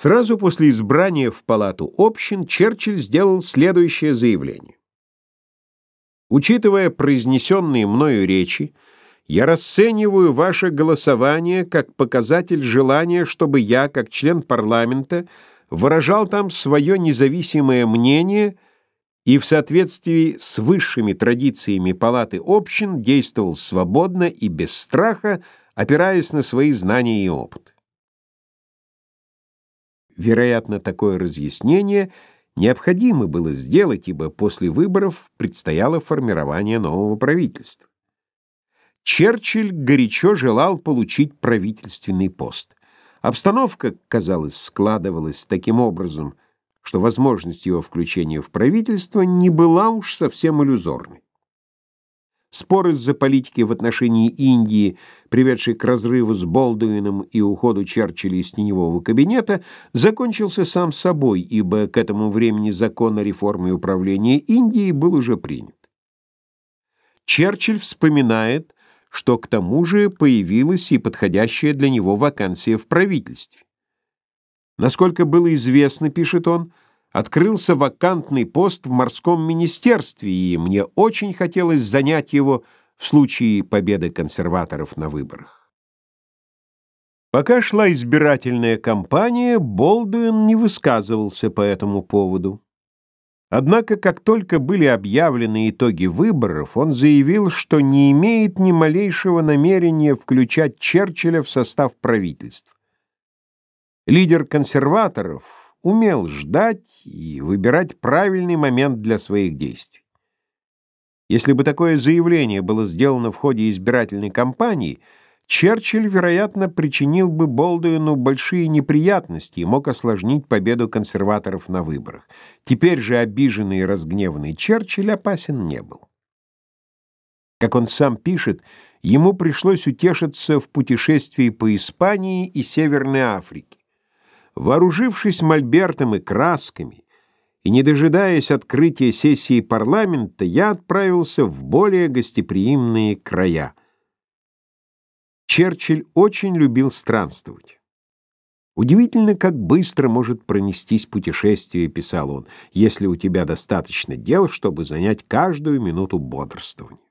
Сразу после избрания в палату общин Черчилль сделал следующее заявление. Учитывая произнесенные мною речи, я расцениваю ваше голосование как показатель желания, чтобы я, как член парламента, выражал там свое независимое мнение и в соответствии с высшими традициями палаты общин действовал свободно и без страха, опираясь на свои знания и опыт. Вероятно, такое разъяснение необходимо было сделать, ибо после выборов предстояло формирование нового правительства. Черчилль горячо желал получить правительственный пост. Обстановка, казалось, складывалась таким образом, что возможность его включения в правительство не была уж совсем иллюзорной. Спор из-за политики в отношении Индии, приведший к разрыву с Болдуином и уходу Черчилля из теневого кабинета, закончился сам собой, ибо к этому времени закон о реформе управления Индией был уже принят. Черчилль вспоминает, что к тому же появилась и подходящая для него вакансия в правительстве. Насколько было известно, пишет он, — открылся вакантный пост в морском министерстве, и мне очень хотелось занять его в случае победы консерваторов на выборах. Пока шла избирательная кампания, Болдуин не высказывался по этому поводу. Однако, как только были объявлены итоги выборов, он заявил, что не имеет ни малейшего намерения включать Черчилля в состав правительства. Лидер консерваторов, умел ждать и выбирать правильный момент для своих действий. Если бы такое заявление было сделано в ходе избирательной кампании, Черчилль, вероятно, причинил бы Болдуину большие неприятности и мог осложнить победу консерваторов на выборах. Теперь же обиженный и разгневанный Черчилль опасен не был. Как он сам пишет, ему пришлось утешиться в путешествии по Испании и Северной Африке. Вооружившись мольбертом и красками, и не дожидаясь открытия сессии парламента, я отправился в более гостеприимные края. Черчилль очень любил странствовать. Удивительно, как быстро может пронестись путешествие, писал он, если у тебя достаточно дел, чтобы занять каждую минуту бодрствования.